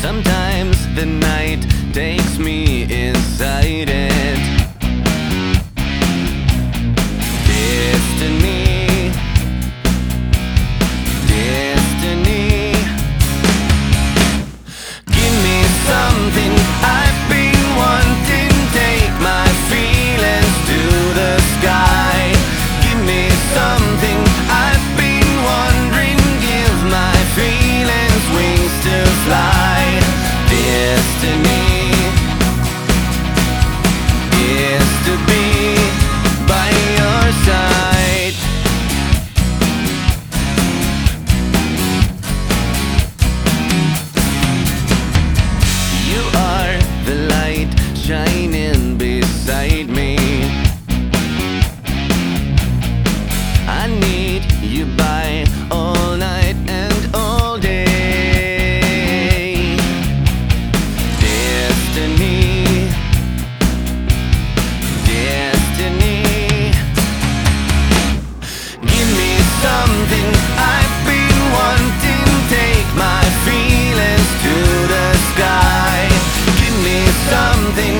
Sometimes the night takes me inside something